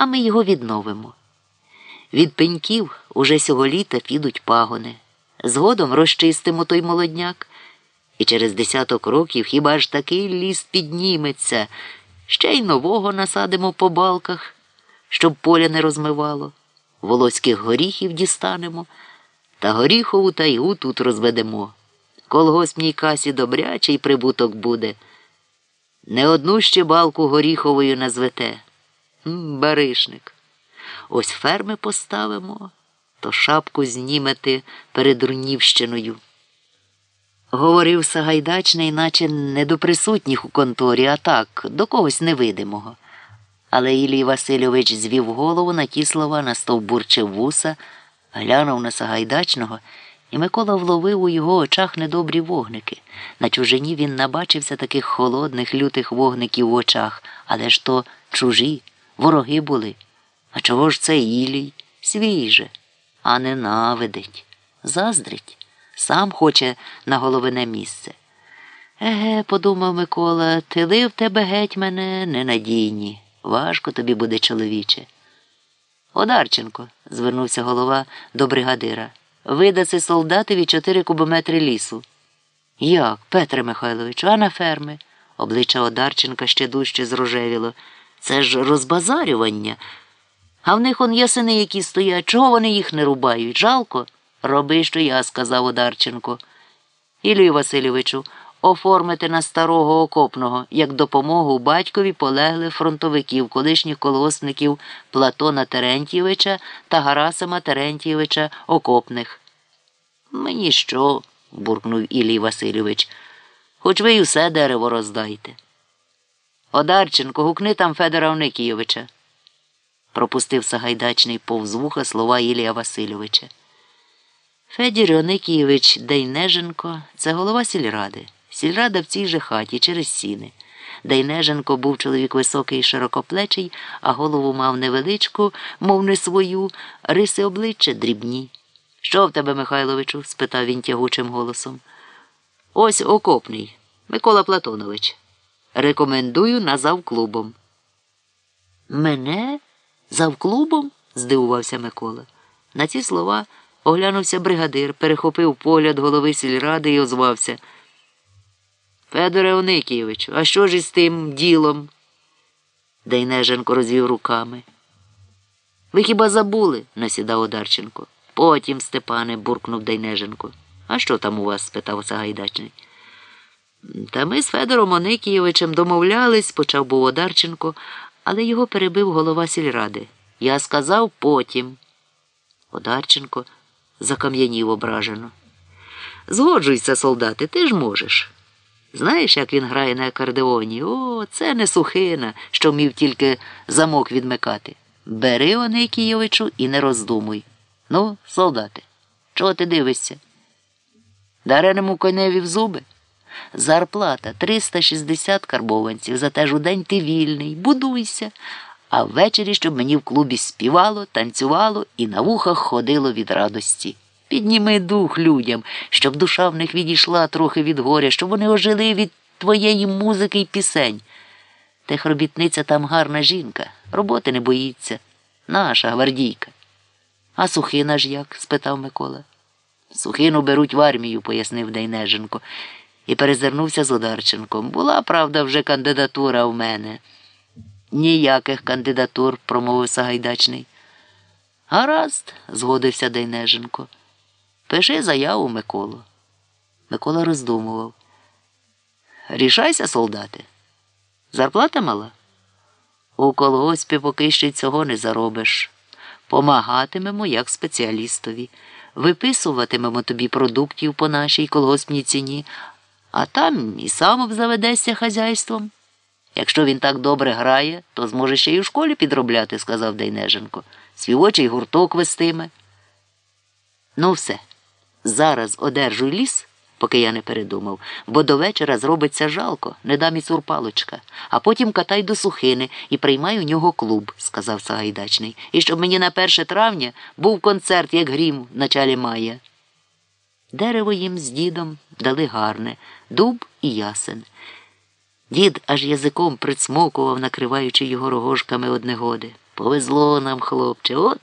а ми його відновимо. Від пеньків уже сього літа підуть пагони. Згодом розчистимо той молодняк, і через десяток років хіба ж такий ліс підніметься, ще й нового насадимо по балках, щоб поля не розмивало, волоських горіхів дістанемо, та горіхову тайгу тут розведемо. Колгоспній касі добрячий прибуток буде. Не одну ще балку горіховою назвете. Баришник. Ось ферми поставимо, то шапку знімете перед Рунівщиною. Говорив Сагайдачний, наче не до присутніх у конторі, а так, до когось невидимого. Але Ілій Васильович звів голову на ті слова, настовбурчив вуса, глянув на Сагайдачного, і Микола вловив у його очах недобрі вогники. На чужині він набачився таких холодних, лютих вогників в очах, але ж то чужі, вороги були. А чого ж це Ілій? Свій же, а ненавидить, заздрить, сам хоче на головине місце. Еге, подумав Микола, тили в тебе геть мене ненадійні. Важко тобі буде, чоловіче. Одарченко, звернувся голова до бригадира, видаси солдатові чотири кубометри лісу. Як, Петре Михайловичу, а на ферми? Обличчя Одарченка ще дужче зрожевіло. Це ж розбазарювання. А в них он ясини, які стоять. Чого вони їх не рубають? Жалко? Роби, що я, сказав Одарченко. Ілію Васильовичу, оформити на старого окопного як допомогу батькові полеглих фронтовиків, колишніх колгоспників Платона Терентійовича та Гарасима Терентійовича Окопних. Мені що? буркнув Ілій Васильович. Хоч ви й усе дерево роздайте. Одарченко, гукни там Федора Оникійовича. Пропустив Сагайдачний повз вуха слова Ілія Васильовича. Федір Оникійович Дейнеженко це голова сільради. Сільрада в цій же хаті через сіни. Дейнеженко був чоловік високий і широкоплечий, а голову мав невеличку, мов не свою, риси обличчя дрібні. Що в тебе, Михайловичу? спитав він тягучим голосом. Ось окопний, Микола Платонович. Рекомендую на завклубом. Мене? Завклубом? здивувався Микола. На ці слова оглянувся бригадир, перехопив погляд голови сільради і озвався. Федоре Оникійовичу, а що ж із тим ділом? Дейнеженко розвів руками. Ви хіба забули? насідав Одарченко. Потім, Степане, буркнув Дейнеженко. А що там у вас? спитав Сагайдачний. Та ми з Федором Оникійовичем домовлялись, почав був Одарченко, але його перебив голова сільради. Я сказав потім. Одарченко закам'янів ображено. Згоджуйся, солдати, ти ж можеш. Знаєш, як він грає на акордеоні? О, це не сухина, що вмів тільки замок відмикати. Бери, Оникійовичу, і не роздумуй. Ну, солдати, чого ти дивишся? Дареному коневі в зуби. Зарплата 360 карбованців, зате ж у день ти вільний, будуйся, а ввечері, щоб мені в клубі співало, танцювало і на вухах ходило від радості. Підніми дух людям, щоб душа в них відійшла трохи від горя, щоб вони ожили від твоєї музики й пісень. Техробітниця там гарна жінка, роботи не боїться, наша гвардійка. А сухина ж як? спитав Микола. Сухину беруть в армію, пояснив Дейнеженко, і перезирнувся з Одарченком. Була, правда, вже кандидатура в мене. Ніяких кандидатур, промовив Сагайдачний. Гаразд, згодився Дейнеженко. Пиши заяву Миколу. Микола роздумував. Рішайся, солдати. Зарплата мала? У колгоспі поки ще цього не заробиш. Помагатимемо як спеціалістові, виписуватимемо тобі продуктів по нашій колгоспній ціні, а там і сам обзаведешся хазяйством. Якщо він так добре грає, то зможе ще й у школі підробляти, сказав Дейнеженко. Свівочий гурток вестиме. Ну, все. Зараз одержуй ліс, поки я не передумав, бо до вечора зробиться жалко, не дам і цурпалочка, а потім катай до сухини і приймай у нього клуб, сказав Сагайдачний. І щоб мені на перше травня був концерт, як грім в началі мая. Дерево їм з дідом дали гарне, дуб і ясен. Дід аж язиком прицмокував, накриваючи його рогожками однегоди. Повезло нам, хлопче, от